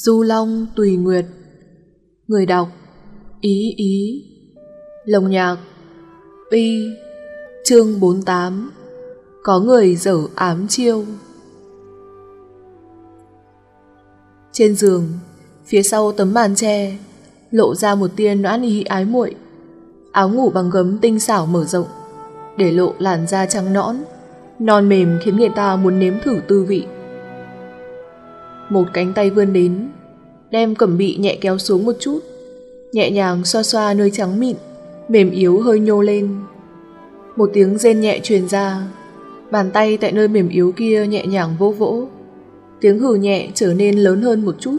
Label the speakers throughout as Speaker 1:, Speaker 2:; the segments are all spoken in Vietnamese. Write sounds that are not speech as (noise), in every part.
Speaker 1: Du Long Tùy Nguyệt. Người đọc Ý Ý. Lồng nhạc Bi Chương 48 Có người dở ám chiêu. Trên giường Phía sau tấm màn tre Lộ ra một tia noãn ý ái muội. Áo ngủ bằng gấm tinh xảo mở rộng Để lộ làn da trắng nõn Non mềm khiến người ta muốn nếm thử tư vị. Một cánh tay vươn đến, đem cẩm bị nhẹ kéo xuống một chút, nhẹ nhàng xoa xoa nơi trắng mịn, mềm yếu hơi nhô lên. Một tiếng rên nhẹ truyền ra, bàn tay tại nơi mềm yếu kia nhẹ nhàng vỗ vỗ. Tiếng hừ nhẹ trở nên lớn hơn một chút.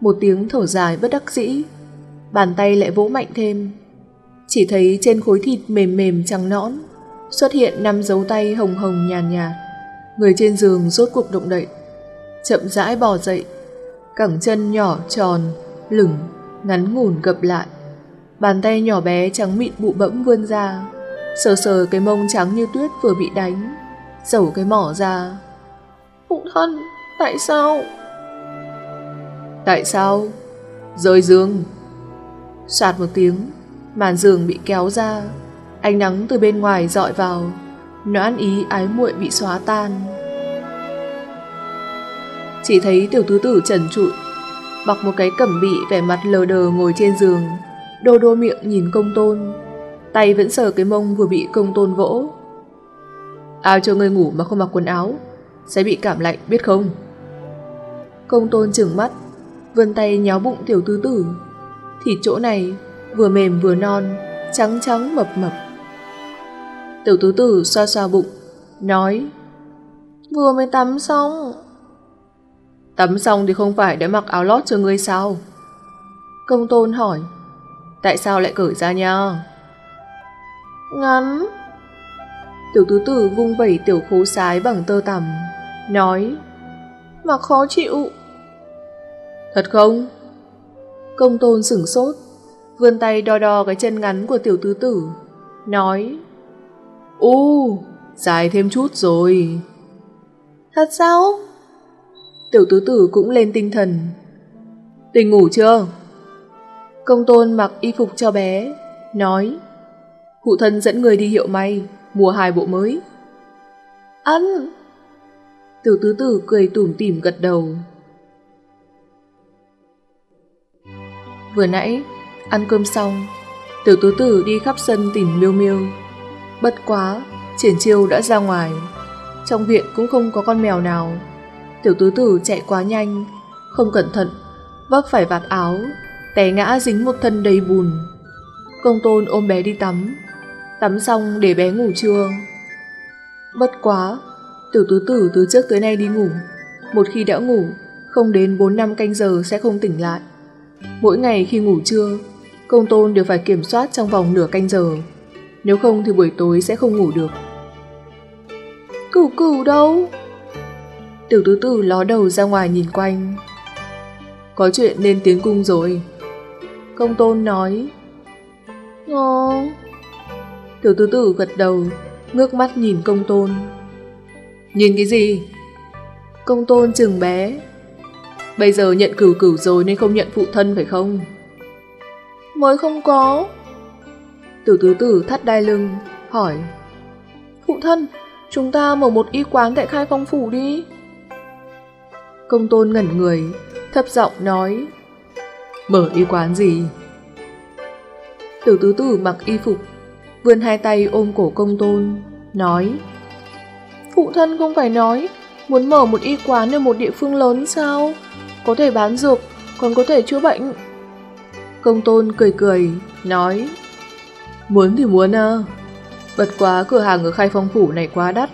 Speaker 1: Một tiếng thở dài bất đắc dĩ, bàn tay lại vỗ mạnh thêm. Chỉ thấy trên khối thịt mềm mềm trắng nõn, xuất hiện năm dấu tay hồng hồng nhàn nhạt. Người trên giường rốt cuộc động đậy chậm rãi bò dậy, cẳng chân nhỏ tròn, lửng, ngắn ngủn gập lại. Bàn tay nhỏ bé trắng mịn bụ bẫm vươn ra, sờ sờ cái mông trắng như tuyết vừa bị đánh, dầu cái mỏ ra. Phụ thân, tại sao? Tại sao? Rơi giường. Soạt một tiếng, màn giường bị kéo ra, ánh nắng từ bên ngoài dọi vào, noãn ý ái muội bị xóa tan. Chỉ thấy tiểu tứ tử trần trụi, mặc một cái cẩm bị vẻ mặt lờ đờ ngồi trên giường, đô đô miệng nhìn công tôn, tay vẫn sờ cái mông vừa bị công tôn vỗ. Ai cho ngươi ngủ mà không mặc quần áo, sẽ bị cảm lạnh biết không? Công tôn trừng mắt, vươn tay nhéo bụng tiểu tứ tử, thịt chỗ này vừa mềm vừa non, trắng trắng mập mập. Tiểu tứ tử xoa xoa bụng, nói Vừa mới tắm xong Tắm xong thì không phải để mặc áo lót cho ngươi sao? Công tôn hỏi. Tại sao lại cởi ra nha? Ngắn. Tiểu tứ tử vung vẩy tiểu khố sái bằng tơ tằm, nói. Mà khó chịu. Thật không? Công tôn sửng sốt, vươn tay đo đo cái chân ngắn của tiểu tứ tử, nói. U, dài thêm chút rồi. Thật sao? Tiểu tứ tử cũng lên tinh thần. Tỉnh ngủ chưa? Công tôn mặc y phục cho bé, nói Phụ thân dẫn người đi hiệu may, mua hai bộ mới. Ăn! Tiểu tứ tử cười tủm tỉm gật đầu. Vừa nãy, ăn cơm xong, tiểu tứ tử đi khắp sân tìm miêu miêu. Bất quá, triển chiêu đã ra ngoài. Trong viện cũng không có con mèo nào Tiểu tứ tử chạy quá nhanh, không cẩn thận, vấp phải vạt áo, té ngã dính một thân đầy bùn. Công tôn ôm bé đi tắm, tắm xong để bé ngủ trưa. Bất quá, tiểu tứ tử từ trước tới nay đi ngủ, một khi đã ngủ, không đến 4 năm canh giờ sẽ không tỉnh lại. Mỗi ngày khi ngủ trưa, công tôn đều phải kiểm soát trong vòng nửa canh giờ, nếu không thì buổi tối sẽ không ngủ được. Cửu cửu đâu? Tiểu tứ tử ló đầu ra ngoài nhìn quanh. Có chuyện nên tiến cung rồi. Công tôn nói. Ngon. Tiểu tứ tử gật đầu, ngước mắt nhìn công tôn. Nhìn cái gì? Công tôn chừng bé. Bây giờ nhận cửu cửu rồi nên không nhận phụ thân phải không? Mới không có. Tiểu tứ tử thắt đai lưng, hỏi. Phụ thân, chúng ta mở một y quán tại khai phong phủ đi. Công tôn ngẩn người, thấp giọng nói Mở y quán gì? Tiểu tứ tử mặc y phục, vươn hai tay ôm cổ công tôn, nói Phụ thân không phải nói muốn mở một y quán ở một địa phương lớn sao? Có thể bán dược, còn có thể chữa bệnh. Công tôn cười cười, nói Muốn thì muốn à, bật quá cửa hàng ở khai phong phủ này quá đắt.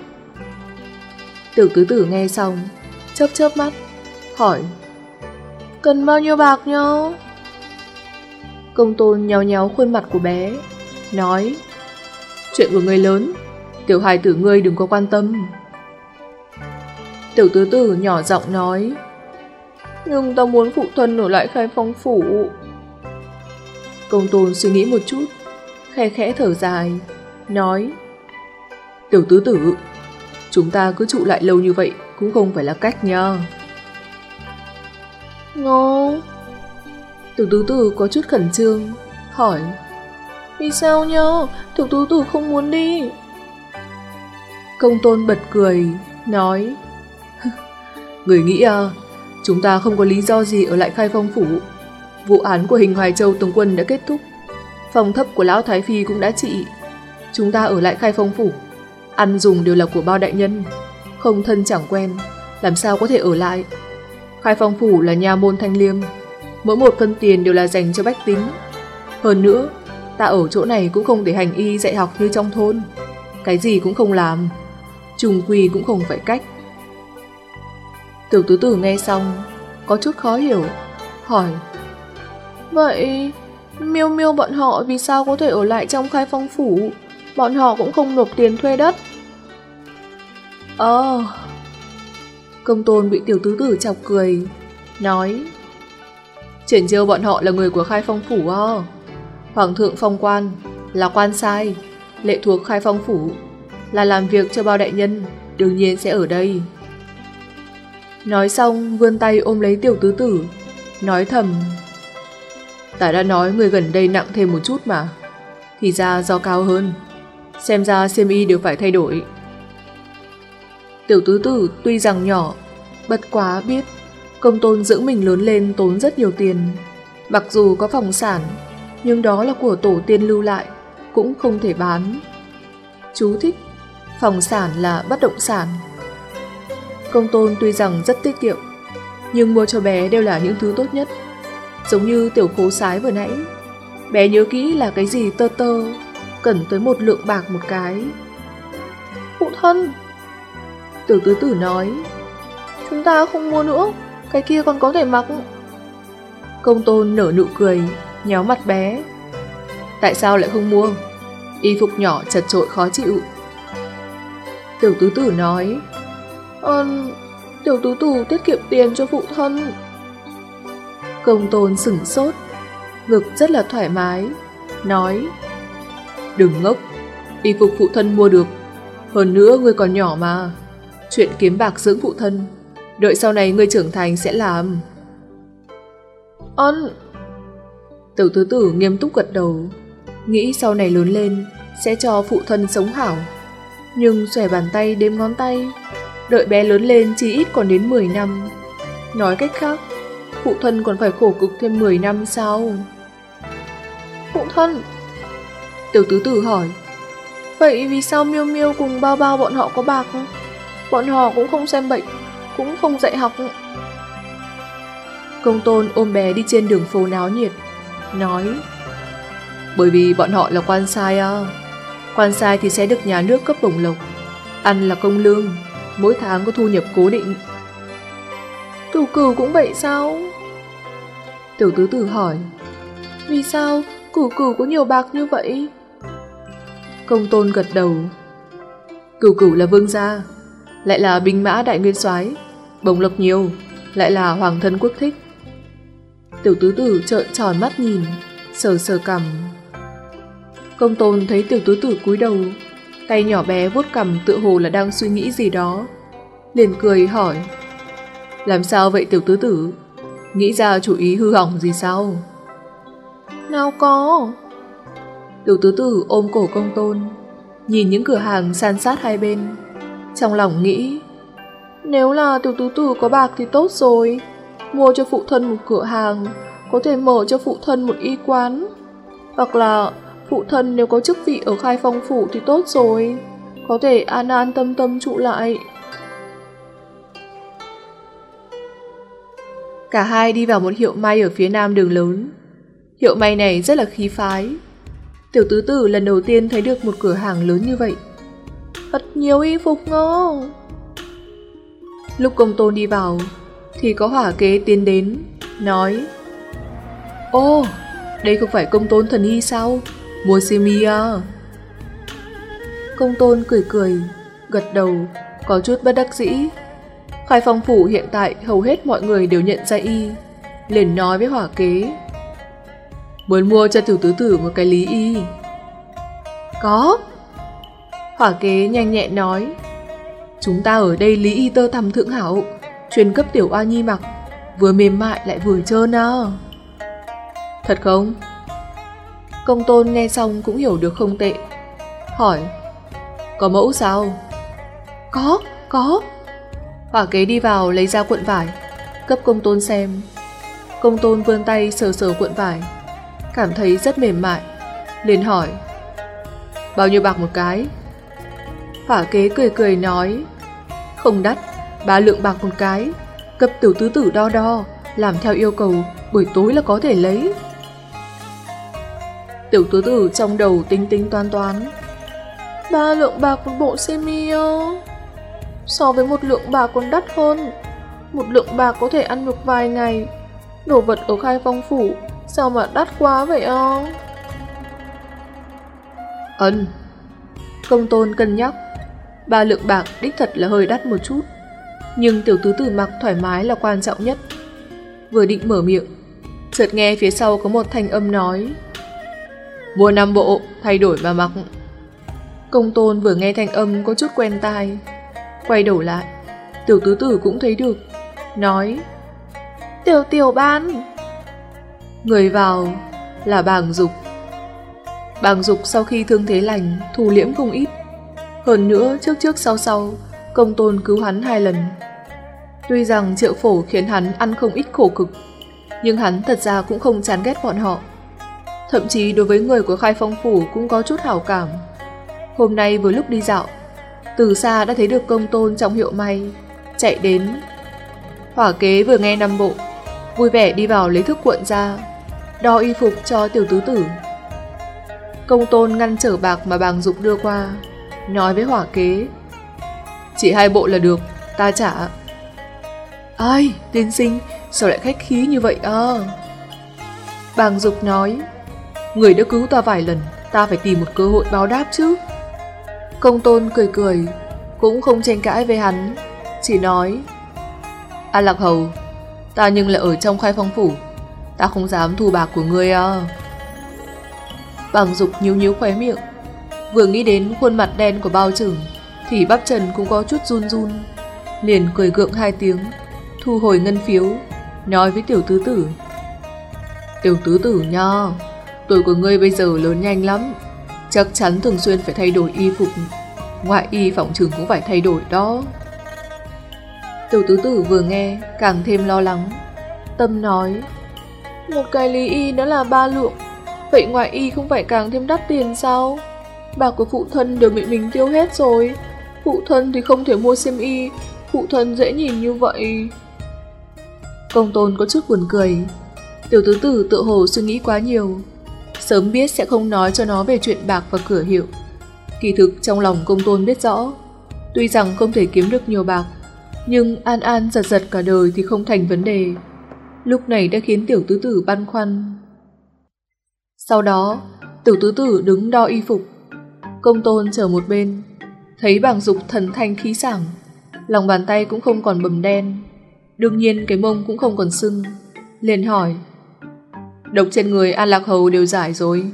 Speaker 1: Tiểu tứ tử nghe xong, chớp chớp mắt, hỏi Cần bao nhiêu bạc nhau? Công tôn nhéo nhéo khuôn mặt của bé, nói Chuyện của người lớn, tiểu hài tử ngươi đừng có quan tâm. Tiểu tứ tử nhỏ giọng nói Nhưng ta muốn phụ thân ở lại khai phong phủ. Công tôn suy nghĩ một chút, khe khẽ thở dài, nói Tiểu tứ tử, chúng ta cứ trụ lại lâu như vậy cũng không phải là cách nha. Ngô. Tiểu tú tử có chút khẩn trương, Hỏi, Vì sao nhớ? Tiểu tú tử không muốn đi. Công tôn bật cười, Nói, (laughs) Người nghĩ à Chúng ta không có lý do gì ở lại khai phong phủ. Vụ án của hình Hoài Châu Tổng quân đã kết thúc. Phòng thấp của Lão Thái Phi cũng đã trị. Chúng ta ở lại khai phong phủ. Ăn dùng đều là của bao đại nhân. Không thân chẳng quen, Làm sao có thể ở lại? Khai phong phủ là nhà môn thanh liêm. Mỗi một phân tiền đều là dành cho bách tính. Hơn nữa, Ta ở chỗ này cũng không để hành y dạy học như trong thôn. Cái gì cũng không làm, Trùng quỳ cũng không phải cách. Tiểu tứ tử nghe xong, Có chút khó hiểu, Hỏi, Vậy Miêu miêu bọn họ vì sao có thể ở lại trong khai phong phủ? Bọn họ cũng không nộp tiền thuê đất. Ờ Công tôn bị tiểu tứ tử chọc cười, Nói, Triển chiêu bọn họ là người của khai phong phủ à? Hoàng thượng phong quan Là quan sai, Lệ thuộc khai phong phủ, Là làm việc cho bao đại nhân, Đương nhiên sẽ ở đây. Nói xong, vươn tay ôm lấy tiểu tứ tử, Nói thầm, Ta đã nói người gần đây nặng thêm một chút mà, Thì ra do cao hơn, Xem ra siêm y đều phải thay đổi. Tiểu tứ tử tuy rằng nhỏ, Bất quá biết Công tôn dưỡng mình lớn lên tốn rất nhiều tiền. Mặc dù có phòng sản, Nhưng đó là của tổ tiên lưu lại, Cũng không thể bán. Chú thích, Phòng sản là bất động sản. Công tôn tuy rằng rất tiết kiệm, Nhưng mua cho bé đều là những thứ tốt nhất. Giống như tiểu khố sái vừa nãy, Bé nhớ kỹ là cái gì tơ tơ, Cần tới một lượng bạc một cái. Phụ thân Tiểu tứ tử nói Chúng ta không mua nữa Cái kia còn có thể mặc. Công tôn nở nụ cười Nhéo mặt bé. Tại sao lại không mua? Y phục nhỏ chật trội khó chịu. Tiểu tứ tử nói Ơn Tiểu tứ tử tiết kiệm tiền cho phụ thân. Công tôn sửng sốt Ngực rất là thoải mái Nói Đừng ngốc Y phục phụ thân mua được Hơn nữa ngươi còn nhỏ mà Chuyện kiếm bạc dưỡng phụ thân. Đợi sau này ngươi trưởng thành sẽ làm. Ân. Tiểu tứ tử nghiêm túc gật đầu, Nghĩ sau này lớn lên Sẽ cho phụ thân sống hảo. Nhưng xòe bàn tay đếm ngón tay, Đợi bé lớn lên chỉ ít còn đến 10 năm. Nói cách khác, Phụ thân còn phải khổ cực thêm 10 năm sau Phụ thân? Tiểu tứ tử hỏi, Vậy vì sao miêu miêu cùng bao bao bọn họ có bạc không? Bọn họ cũng không xem bệnh, Cũng không dạy học. Công tôn ôm bé đi trên đường phố náo nhiệt, Nói, Bởi vì bọn họ là quan sai à. Quan sai thì sẽ được nhà nước cấp bổng lộc, Ăn là công lương, Mỗi tháng có thu nhập cố định. Cửu cửu cũng vậy sao? Tiểu tứ tử hỏi. Vì sao cửu cửu có nhiều bạc như vậy? Công tôn gật đầu. Cửu cửu là vương gia lại là binh mã đại nguyên soái Bồng lộc nhiều Lại là hoàng thân quốc thích. Tiểu tứ tử trợn tròn mắt nhìn Sờ sờ cằm. Công tôn thấy tiểu tứ tử cúi đầu Tay nhỏ bé vuốt cằm tự hồ là đang suy nghĩ gì đó Liền cười hỏi Làm sao vậy tiểu tứ tử? Nghĩ ra chủ ý hư hỏng gì sao? Nào có. Tiểu tứ tử ôm cổ công tôn Nhìn những cửa hàng san sát hai bên trong lòng nghĩ, Nếu là tiểu tứ tử có bạc thì tốt rồi, Mua cho phụ thân một cửa hàng, Có thể mở cho phụ thân một y quán. Hoặc là Phụ thân nếu có chức vị ở khai phong phủ thì tốt rồi, Có thể an an tâm tâm trụ lại. Cả hai đi vào một hiệu may ở phía nam đường lớn. Hiệu may này rất là khí phái. Tiểu tứ tử lần đầu tiên thấy được một cửa hàng lớn như vậy. Thật nhiều y phục ngô. Lúc công tôn đi vào Thì có hỏa kế tiến đến Nói Ô, đây không phải công tôn thần y sao? Mua simi à? Công tôn cười cười Gật đầu Có chút bất đắc dĩ. Khai phong phủ hiện tại hầu hết mọi người đều nhận ra y liền nói với hỏa kế Muốn mua cho tiểu tứ tử một cái lý y. Có. Hỏa kế nhanh nhẹ nói Chúng ta ở đây lý y tơ thầm thượng hảo Chuyên cấp tiểu oa nhi mặc vừa mềm mại lại vừa trơn à. Thật không? Công tôn nghe xong cũng hiểu được không tệ. Hỏi, có mẫu sao? Có, có. Hỏa kế đi vào lấy ra cuộn vải, cấp công tôn xem. Công tôn vươn tay sờ sờ cuộn vải, cảm thấy rất mềm mại, liền hỏi. Bao nhiêu bạc một cái? Hỏa kế cười cười nói, không đắt, ba lượng bạc một cái, cấp tiểu tứ tử đo đo, làm theo yêu cầu, buổi tối là có thể lấy. Tiểu tứ tử trong đầu tính tính toán toán. Ba lượng bạc một bộ semi So với một lượng bạc còn đắt hơn. Một lượng bạc có thể ăn được vài ngày. Đồ vật ở khai phong phủ, sao mà đắt quá vậy à? Ân. Công tôn cân nhắc. Ba lượng bạc đích thật là hơi đắt một chút. Nhưng tiểu tứ tử mặc thoải mái là quan trọng nhất. Vừa định mở miệng, chợt nghe phía sau có một thanh âm nói Mua nam bộ, thay đổi mà mặc. Công tôn vừa nghe thanh âm có chút quen tai. Quay đầu lại, tiểu tứ tử cũng thấy được. Nói, tiểu tiểu ban. Người vào là bàng dục. Bàng dục sau khi thương thế lành, thù liễm không ít. Hơn nữa, trước trước sau sau, công tôn cứu hắn hai lần. Tuy rằng triệu phổ khiến hắn ăn không ít khổ cực, nhưng hắn thật ra cũng không chán ghét bọn họ. Thậm chí đối với người của khai phong phủ cũng có chút hảo cảm. Hôm nay vừa lúc đi dạo, từ xa đã thấy được công tôn trong hiệu may, chạy đến. Hỏa kế vừa nghe năm bộ, vui vẻ đi vào lấy thức cuộn ra, đo y phục cho tiểu tứ tử. Công tôn ngăn trở bạc mà bàng dục đưa qua, nói với hỏa kế. Chỉ hai bộ là được, ta trả. Ai, tiên sinh, sao lại khách khí như vậy à? Bàng dục nói, người đã cứu ta vài lần, ta phải tìm một cơ hội báo đáp chứ. Công tôn cười cười, cũng không tranh cãi với hắn, chỉ nói A Lạc Hầu, ta nhưng là ở trong khai phong phủ, ta không dám thu bạc của ngươi à. bàng dục nhíu nhíu khóe miệng, vừa nghĩ đến khuôn mặt đen của bao trưởng, thì bắp chân cũng có chút run run, liền cười gượng hai tiếng, thu hồi ngân phiếu, nói với tiểu tứ tử. Tiểu tứ tử nho tuổi của ngươi bây giờ lớn nhanh lắm, chắc chắn thường xuyên phải thay đổi y phục, ngoại y phòng trường cũng phải thay đổi đó. Tiểu tứ tử vừa nghe, càng thêm lo lắng. Tâm nói, một cái lý y nó là ba lượng, vậy ngoại y không phải càng thêm đắt tiền sao? Bạc của phụ thân đều bị mình tiêu hết rồi, phụ thân thì không thể mua xiêm y, phụ thân dễ nhìn như vậy. Công tôn có chút buồn cười, tiểu tứ tử tự hồ suy nghĩ quá nhiều, sớm biết sẽ không nói cho nó về chuyện bạc và cửa hiệu. Kỳ thực trong lòng công tôn biết rõ, tuy rằng không thể kiếm được nhiều bạc, nhưng an an giật giật cả đời thì không thành vấn đề. Lúc này đã khiến tiểu tứ tử băn khoăn. Sau đó, tiểu tứ tử đứng đo y phục. Công tôn chờ một bên, thấy bảng dục thần thanh khí sảng, lòng bàn tay cũng không còn bầm đen. Đương nhiên cái mông cũng không còn sưng. Liền hỏi, độc trên người An Lạc Hầu đều giải rồi.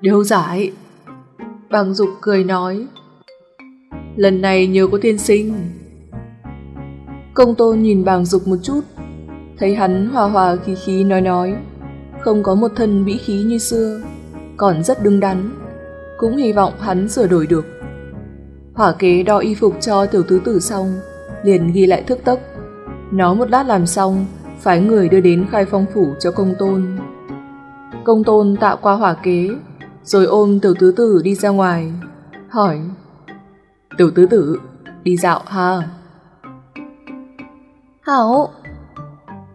Speaker 1: Đều giải. Bàng dục cười nói, lần này nhờ có tiên sinh. Công tôn nhìn bàng dục một chút, thấy hắn hòa hòa khí khí nói nói, không có một thân vĩ khí như xưa, còn rất đứng đắn, cũng hy vọng hắn sửa đổi được. Hỏa kế đo y phục cho tiểu tứ tử xong, liền ghi lại thức tốc. Nó một lát làm xong, phái người đưa đến khai phong phủ cho công tôn. Công tôn tạo qua hỏa kế, rồi ôm tiểu tứ tử đi ra ngoài, hỏi Tiểu tứ tử, đi dạo ha? Hảo!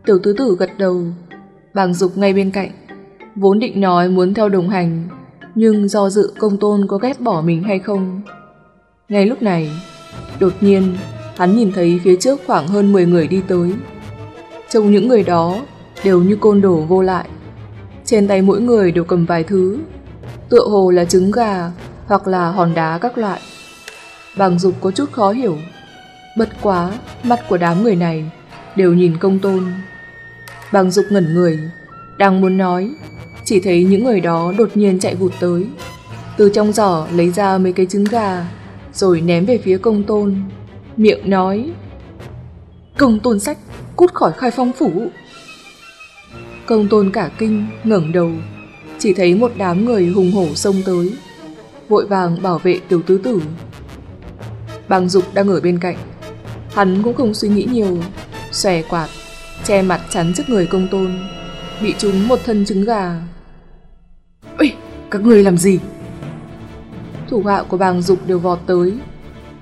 Speaker 1: Tiểu tứ tử gật đầu, bàng dục ngay bên cạnh, vốn định nói muốn theo đồng hành, nhưng do dự công tôn có ghép bỏ mình hay không. Ngay lúc này, đột nhiên, hắn nhìn thấy phía trước khoảng hơn 10 người đi tới. Trông những người đó đều như côn đồ vô lại. Trên tay mỗi người đều cầm vài thứ, tựa hồ là trứng gà hoặc là hòn đá các loại. Bàng dục có chút khó hiểu. Bất quá, mắt của đám người này đều nhìn công tôn. Bàng dục ngẩn người, đang muốn nói, chỉ thấy những người đó đột nhiên chạy vụt tới. Từ trong giỏ lấy ra mấy cái trứng gà, rồi ném về phía công tôn. Miệng nói, Công tôn sách, cút khỏi khai phong phủ. Công tôn cả kinh, ngẩng đầu, chỉ thấy một đám người hùng hổ xông tới, vội vàng bảo vệ tiểu tứ tử. Bàng dục đang ở bên cạnh, hắn cũng không suy nghĩ nhiều, xòe quạt, che mặt chắn trước người công tôn, bị trúng một thân trứng gà. Các người làm gì? Thủ hạ của bàng dục đều vọt tới,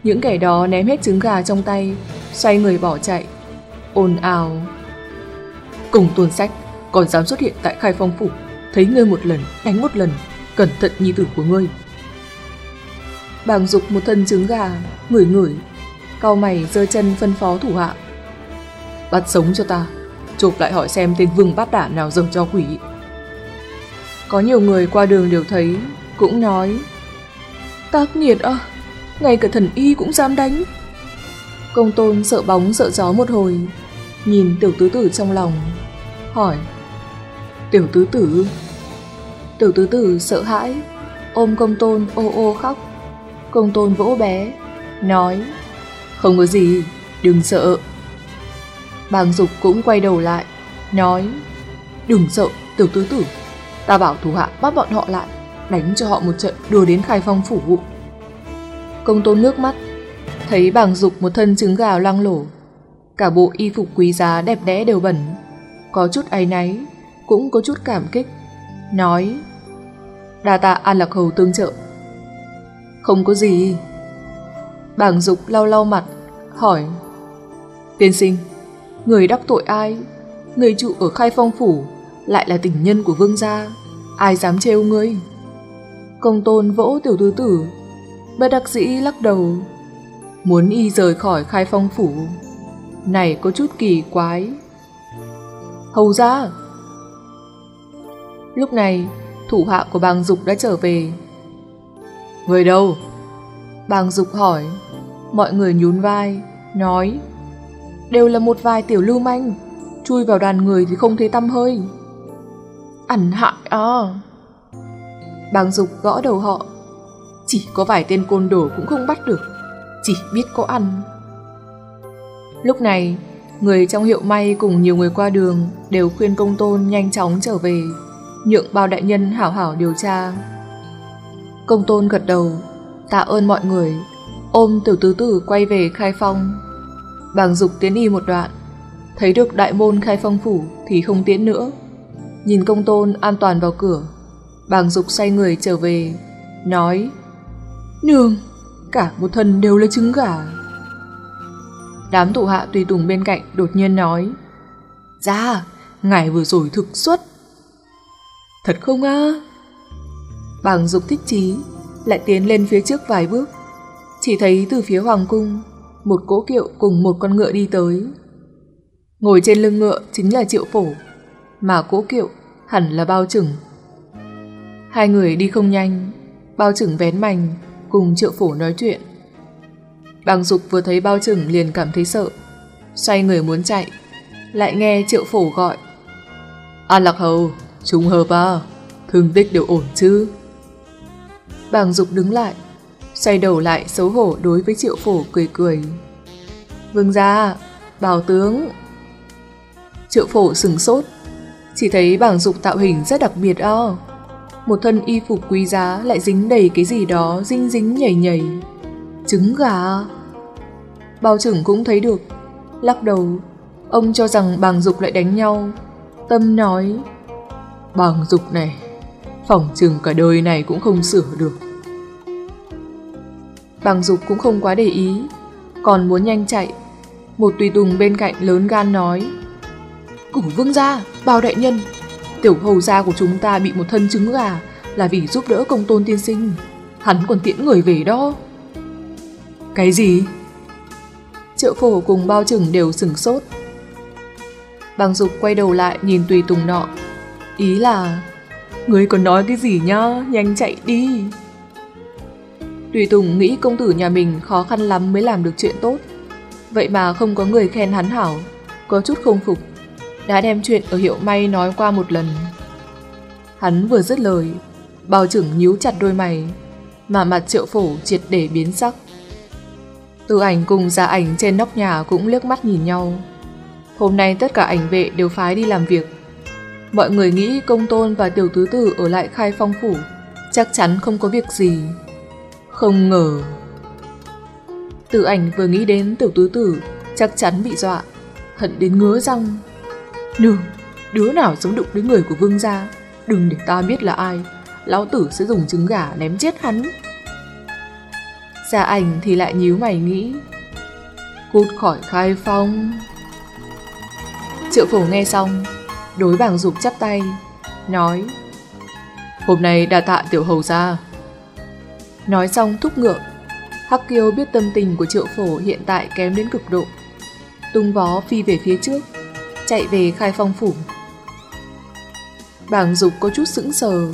Speaker 1: những kẻ đó ném hết trứng gà trong tay, xoay người bỏ chạy, ồn ào. Cùng tuần sách, còn dám xuất hiện tại khai phong phủ, thấy ngươi một lần, đánh một lần, cẩn thận nhi tử của ngươi. Bàng dục một thân trứng gà, ngửi ngửi, cau mày giơ chân phân phó thủ hạ. Bắt sống cho ta, chụp lại hỏi xem tên vương bát đản nào dâng cho quỷ. Có nhiều người qua đường đều thấy, cũng nói Tác nghiệt à, ngay cả thần y cũng dám đánh. Công tôn sợ bóng sợ gió một hồi, nhìn tiểu tứ tử trong lòng, hỏi Tiểu tứ tử Tiểu tứ tử sợ hãi, ôm công tôn ô ô khóc. Công tôn vỗ bé, nói Không có gì, đừng sợ. Bàng dục cũng quay đầu lại, nói Đừng sợ, tiểu tứ tử, ta bảo thủ hạ bắt bọn họ lại, đánh cho họ một trận đưa đến khai phong phủ vụ. Công tôn nước mắt, thấy bàng dục một thân trứng gà lăng lổ, cả bộ y phục quý giá đẹp đẽ đều bẩn, có chút áy náy, cũng có chút cảm kích, nói đa tạ An Lạc Hầu tương trợ. Không có gì. Bảng dục lau lau mặt, hỏi Tiên sinh, người đắc tội ai? Người trụ ở khai phong phủ, lại là tình nhân của vương gia, ai dám trêu ngươi? Công tôn vỗ tiểu tứ tử, bất đắc dĩ lắc đầu, muốn y rời khỏi khai phong phủ. Này có chút kỳ quái. Hầu ra! Lúc này, thủ hạ của bàng dục đã trở về. Người đâu? Bàng dục hỏi. Mọi người nhún vai, nói Đều là một vài tiểu lưu manh, chui vào đàn người thì không thấy tâm hơi. Ẩn hại à! Bàng dục gõ đầu họ. Chỉ có vài tên côn đồ cũng không bắt được, chỉ biết có ăn. Lúc này, người trong hiệu may cùng nhiều người qua đường đều khuyên công tôn nhanh chóng trở về nhượng bao đại nhân hảo hảo điều tra. Công tôn gật đầu, tạ ơn mọi người, ôm tiểu tứ tử quay về khai phong. Bàng dục tiến y một đoạn, thấy được đại môn khai phong phủ thì không tiến nữa. Nhìn công tôn an toàn vào cửa, bàng dục xoay người trở về, nói Nương, cả một thân đều là trứng gà. Đám thủ hạ tùy tùng bên cạnh đột nhiên nói Ra, dạ, ngài vừa rồi thực xuất Thật không á? Bàng dục thích chí, lại tiến lên phía trước vài bước. Chỉ thấy từ phía hoàng cung, một cỗ kiệu cùng một con ngựa đi tới. Ngồi trên lưng ngựa chính là triệu phổ, mà cỗ kiệu hẳn là bao trừng. Hai người đi không nhanh, bao trừng vén mành cùng triệu phổ nói chuyện. Bàng dục vừa thấy bao trừng liền cảm thấy sợ, xoay người muốn chạy, lại nghe triệu phổ gọi. An lạc hầu, Trùng hợp à, thương tích đều ổn chứ. Bàng Dục đứng lại, xoay đầu lại xấu hổ đối với triệu phổ cười cười. Vương gia, bảo tướng. Triệu phổ sừng sốt, chỉ thấy bảng dục tạo hình rất đặc biệt o. Một thân y phục quý giá lại dính đầy cái gì đó dinh dính nhảy nhảy. Trứng gà. Bao trưởng cũng thấy được, lắc đầu, ông cho rằng bảng dục lại đánh nhau. Tâm nói, bảng dục này, phỏng chừng cả đời này cũng không sửa được. Bằng dục cũng không quá để ý, còn muốn nhanh chạy. Một tùy tùng bên cạnh lớn gan nói Cửu vương gia, bao đại nhân, tiểu hầu gia của chúng ta bị một thân trứng gà là vì giúp đỡ công tôn tiên sinh. Hắn còn tiễn người về đó. Cái gì? Triệu phổ cùng bao trừng đều sửng sốt. Bằng dục quay đầu lại nhìn tùy tùng nọ, Ý là Người còn nói cái gì nhá Nhanh chạy đi Tùy Tùng nghĩ công tử nhà mình khó khăn lắm mới làm được chuyện tốt Vậy mà không có người khen hắn hảo Có chút không phục đã đem chuyện ở hiệu may nói qua một lần Hắn vừa dứt lời Bao trưởng nhíu chặt đôi mày Mà mặt triệu phổ triệt để biến sắc Từ ảnh cùng gia ảnh trên nóc nhà cũng liếc mắt nhìn nhau Hôm nay tất cả ảnh vệ đều phái đi làm việc. Mọi người nghĩ công tôn và tiểu tứ tử ở lại khai phong phủ, chắc chắn không có việc gì. Không ngờ. Tử ảnh vừa nghĩ đến tiểu tứ tử, chắc chắn bị dọa, hận đến ngứa răng. Nương, đứa nào dám đụng đến người của vương gia, đừng để ta biết là ai, lão tử sẽ dùng trứng gà ném chết hắn. Gia ảnh thì lại nhíu mày nghĩ, cút khỏi khai phong. Triệu phổ nghe xong, đối bảng dục chắp tay, nói Hôm nay đà tạ tiểu hầu ra. Nói xong thúc ngựa, Hắc Kiêu biết tâm tình của triệu phổ hiện tại kém đến cực độ. Tung vó phi về phía trước, chạy về khai phong phủ. Bàng dục có chút sững sờ,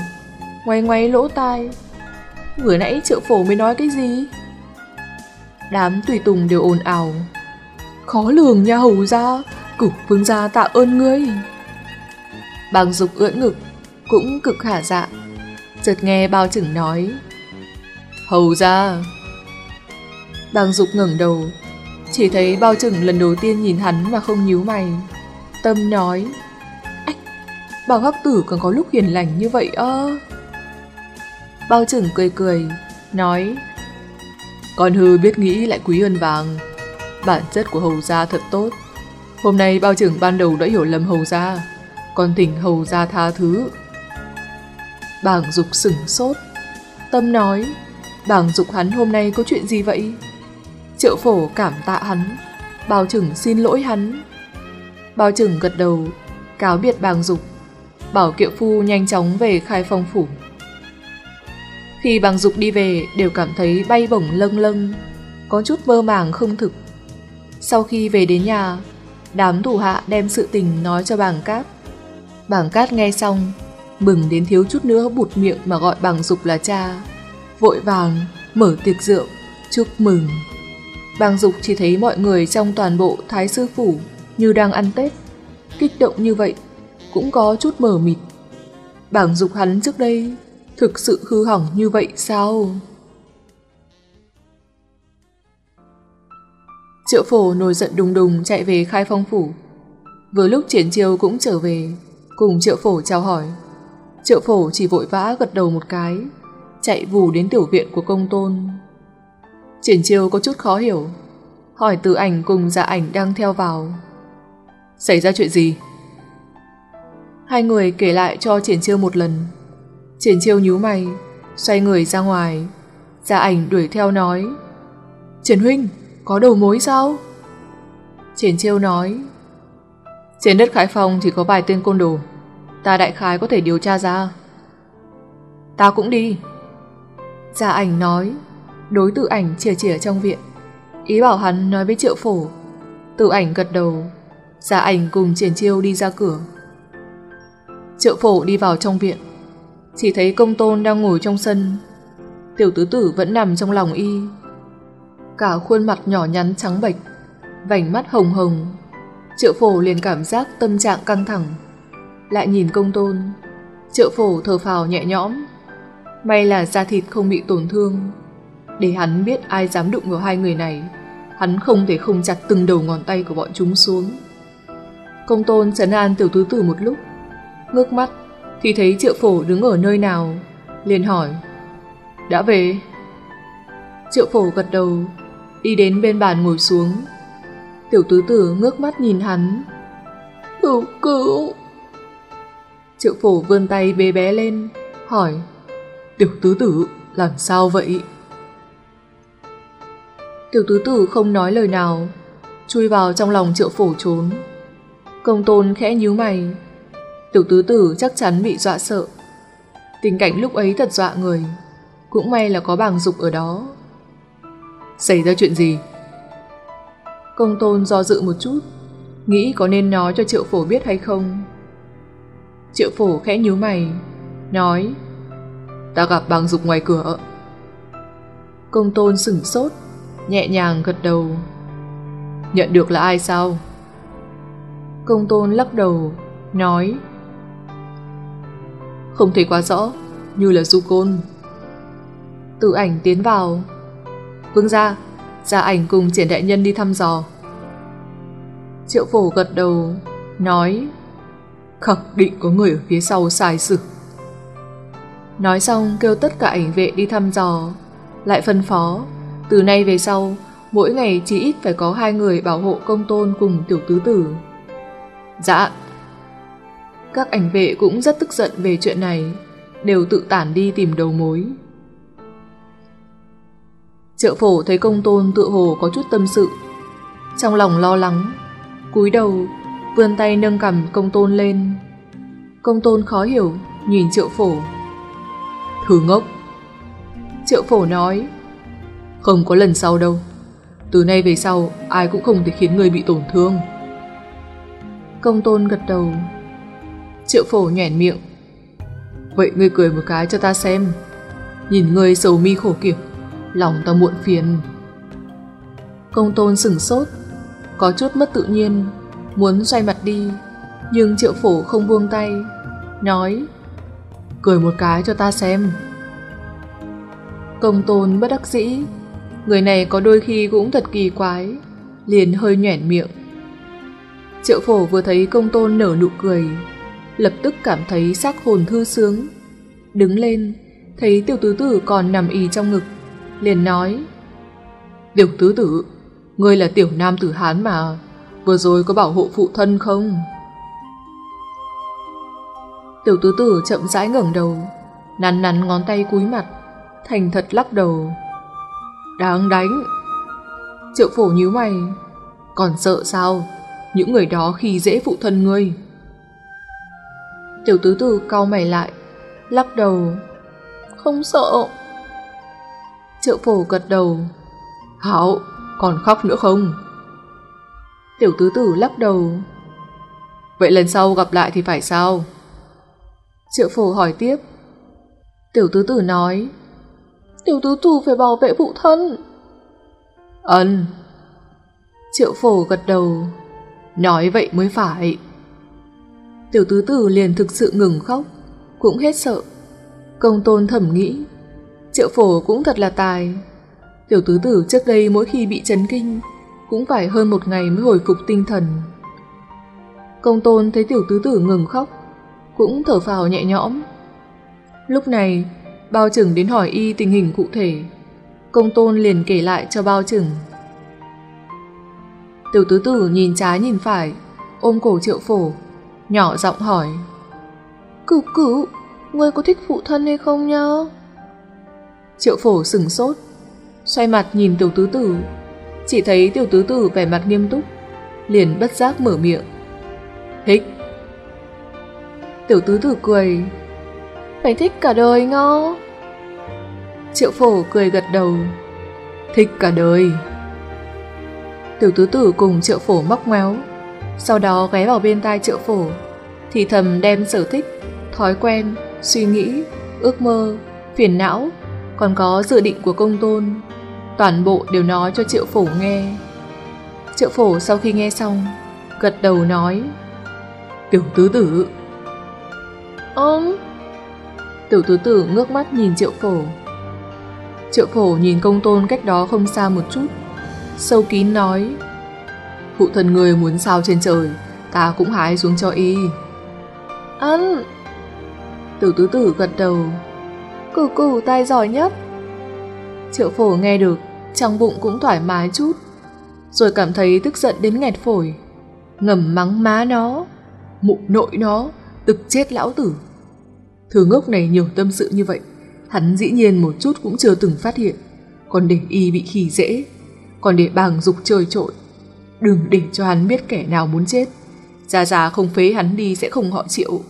Speaker 1: ngoay ngoay lỗ tai. Vừa nãy triệu phổ mới nói cái gì? Đám tùy tùng đều ồn ào. Khó lường nha hầu ra, cửu vương gia tạ ơn ngươi. Bàng dục ưỡn ngực, cũng cực hả dạ. Chợt nghe bao chừng nói. Hầu ra. Bàng dục ngẩng đầu, chỉ thấy bao chừng lần đầu tiên nhìn hắn mà không nhíu mày. Tâm nói. Ách, bảo hắc tử còn có lúc hiền lành như vậy ơ. Bao trưởng cười cười, nói. Con hư biết nghĩ lại quý hơn vàng. Bản chất của hầu gia thật tốt. Hôm nay bao trưởng ban đầu đã hiểu lầm hầu gia, còn thỉnh hầu gia tha thứ. Bảng dục sửng sốt. Tâm nói, bảng dục hắn hôm nay có chuyện gì vậy? Triệu phổ cảm tạ hắn, bao trưởng xin lỗi hắn. Bao trưởng gật đầu, cáo biệt bàng dục, bảo kiệu phu nhanh chóng về khai phong phủ. Khi bàng dục đi về đều cảm thấy bay bổng lâng lâng, có chút mơ màng không thực. Sau khi về đến nhà, đám thủ hạ đem sự tình nói cho Bàng cát. Bàng cát nghe xong, mừng đến thiếu chút nữa bụt miệng mà gọi Bàng dục là cha. Vội vàng, mở tiệc rượu, chúc mừng. Bàng dục chỉ thấy mọi người trong toàn bộ thái sư phủ như đang ăn Tết. Kích động như vậy, cũng có chút mờ mịt. Bảng dục hắn trước đây thực sự hư hỏng như vậy sao? Triệu phổ nổi giận đùng đùng chạy về khai phong phủ. Vừa lúc triển chiêu cũng trở về, cùng triệu phổ chào hỏi. Triệu phổ chỉ vội vã gật đầu một cái, chạy vù đến tiểu viện của công tôn. Triển chiêu có chút khó hiểu, hỏi từ ảnh cùng dạ ảnh đang theo vào. Xảy ra chuyện gì? Hai người kể lại cho triển chiêu một lần. Triển chiêu nhíu mày, xoay người ra ngoài. Gia ảnh đuổi theo nói. Triển huynh, có đầu mối sao? Triển chiêu nói. Trên đất Khải Phong chỉ có vài tên côn đồ. Ta đại khái có thể điều tra ra. Ta cũng đi. Gia ảnh nói. Đối tự ảnh chìa chìa trong viện. Ý bảo hắn nói với triệu phổ. Tự ảnh gật đầu gia ảnh cùng triển chiêu đi ra cửa. Triệu phổ đi vào trong viện. Chỉ thấy công tôn đang ngồi trong sân. Tiểu tứ tử vẫn nằm trong lòng y. Cả khuôn mặt nhỏ nhắn trắng bệch, Vành mắt hồng hồng. Triệu phổ liền cảm giác tâm trạng căng thẳng. Lại nhìn công tôn. Triệu phổ thở phào nhẹ nhõm. May là da thịt không bị tổn thương. Để hắn biết ai dám đụng vào hai người này, Hắn không thể không chặt từng đầu ngón tay của bọn chúng xuống. Công tôn trấn an tiểu tứ tử một lúc Ngước mắt thì thấy triệu phổ đứng ở nơi nào, liền hỏi. Đã về? Triệu phổ gật đầu, đi đến bên bàn ngồi xuống. Tiểu tứ tử ngước mắt nhìn hắn. Cứu cứu! Triệu phổ vươn tay bế bé lên, hỏi. Tiểu tứ tử, làm sao vậy? Tiểu tứ tử không nói lời nào, chui vào trong lòng triệu phổ trốn. Công tôn khẽ nhíu mày, Tiểu tứ tử chắc chắn bị dọa sợ. Tình cảnh lúc ấy thật dọa người. Cũng may là có bàng dục ở đó. Xảy ra chuyện gì? Công tôn do dự một chút, nghĩ có nên nói cho triệu phổ biết hay không. Triệu phổ khẽ nhíu mày, nói Ta gặp bàng dục ngoài cửa. Công tôn sửng sốt, nhẹ nhàng gật đầu. Nhận được là ai sao? Công tôn lắc đầu, nói không thể quá rõ, như là du côn. Tự ảnh tiến vào. Vương gia, gia ảnh cùng triển đại nhân đi thăm dò. Triệu phổ gật đầu, nói khẳng định có người ở phía sau sai sự. Nói xong kêu tất cả ảnh vệ đi thăm dò, lại phân phó, từ nay về sau, mỗi ngày chỉ ít phải có hai người bảo hộ công tôn cùng tiểu tứ tử. Dạ. Các ảnh vệ cũng rất tức giận về chuyện này, đều tự tản đi tìm đầu mối. Triệu phổ thấy công tôn tự hồ có chút tâm sự, trong lòng lo lắng, cúi đầu, vươn tay nâng cầm công tôn lên. Công tôn khó hiểu, nhìn triệu phổ. Thử ngốc. Triệu phổ nói, không có lần sau đâu. Từ nay về sau, ai cũng không thể khiến người bị tổn thương. Công tôn gật đầu. Triệu phổ nhoẻn miệng. Vậy ngươi cười một cái cho ta xem. Nhìn ngươi sầu mi khổ kiểu, lòng ta muộn phiền. Công tôn sửng sốt, có chút mất tự nhiên, muốn xoay mặt đi, nhưng triệu phổ không buông tay, nói Cười một cái cho ta xem. Công tôn bất đắc dĩ, người này có đôi khi cũng thật kỳ quái, liền hơi nhoẻn miệng. Triệu phổ vừa thấy công tôn nở nụ cười, lập tức cảm thấy sắc hồn thư sướng. Đứng lên, thấy tiểu tứ tử còn nằm y trong ngực, liền nói Tiểu tứ tử, ngươi là tiểu nam tử Hán mà, vừa rồi có bảo hộ phụ thân không? Tiểu tứ tử chậm rãi ngẩng đầu, nắn nắn ngón tay cúi mặt, thành thật lắc đầu. Đáng đánh. Triệu phổ nhíu mày, còn sợ sao? Những người đó khi dễ phụ thân ngươi. Tiểu tứ tử cau mày lại, lắc đầu. Không sợ. Triệu phổ gật đầu. Hảo, còn khóc nữa không? Tiểu tứ tử lắc đầu. Vậy lần sau gặp lại thì phải sao? Triệu phổ hỏi tiếp. Tiểu tứ tử nói. Tiểu tứ tử phải bảo vệ phụ thân. Ấn. Triệu phổ gật đầu. Nói vậy mới phải. Tiểu tứ tử liền thực sự ngừng khóc, cũng hết sợ. Công tôn thẩm nghĩ. Triệu phổ cũng thật là tài. Tiểu tứ tử trước đây mỗi khi bị chấn kinh, cũng phải hơn một ngày mới hồi phục tinh thần. Công tôn thấy tiểu tứ tử ngừng khóc, cũng thở phào nhẹ nhõm. Lúc này, bao trưởng đến hỏi y tình hình cụ thể. Công tôn liền kể lại cho bao trưởng. Tiểu tứ tử nhìn trái nhìn phải, ôm cổ triệu phổ, nhỏ giọng hỏi. Cửu cửu, ngươi có thích phụ thân hay không nhá? Triệu phổ sừng sốt, xoay mặt nhìn tiểu tứ tử, chỉ thấy tiểu tứ tử vẻ mặt nghiêm túc, liền bất giác mở miệng. Thích. Tiểu tứ tử cười, phải thích cả đời ngó. Triệu phổ cười gật đầu, thích cả đời. Tiểu tứ tử cùng triệu phổ móc méo, sau đó ghé vào bên tai triệu phổ, thì thầm đem sở thích, thói quen, suy nghĩ, ước mơ, phiền não, còn có dự định của công tôn toàn bộ đều nói cho triệu phổ nghe. Triệu phổ sau khi nghe xong, gật đầu nói, Tiểu tứ tử. Ôm. Tiểu tứ tử ngước mắt nhìn triệu phổ. Triệu phổ nhìn công tôn cách đó không xa một chút, sâu kín nói, Phụ thần người muốn sao trên trời, ta cũng hái xuống cho y. Ăn. Tiểu tứ tử gật đầu, cử cử tay giỏi nhất. Triệu phổ nghe được, trong bụng cũng thoải mái chút, rồi cảm thấy tức giận đến nghẹt phổi, ngầm mắng má nó, mụ nội nó, tực chết lão tử. Thừa ngốc này nhiều tâm sự như vậy, hắn dĩ nhiên một chút cũng chưa từng phát hiện, còn để y bị khỉ dễ, còn để bàng dục trời trội. Đừng để cho hắn biết kẻ nào muốn chết, Gia Gia không phế hắn đi sẽ không họ chịu.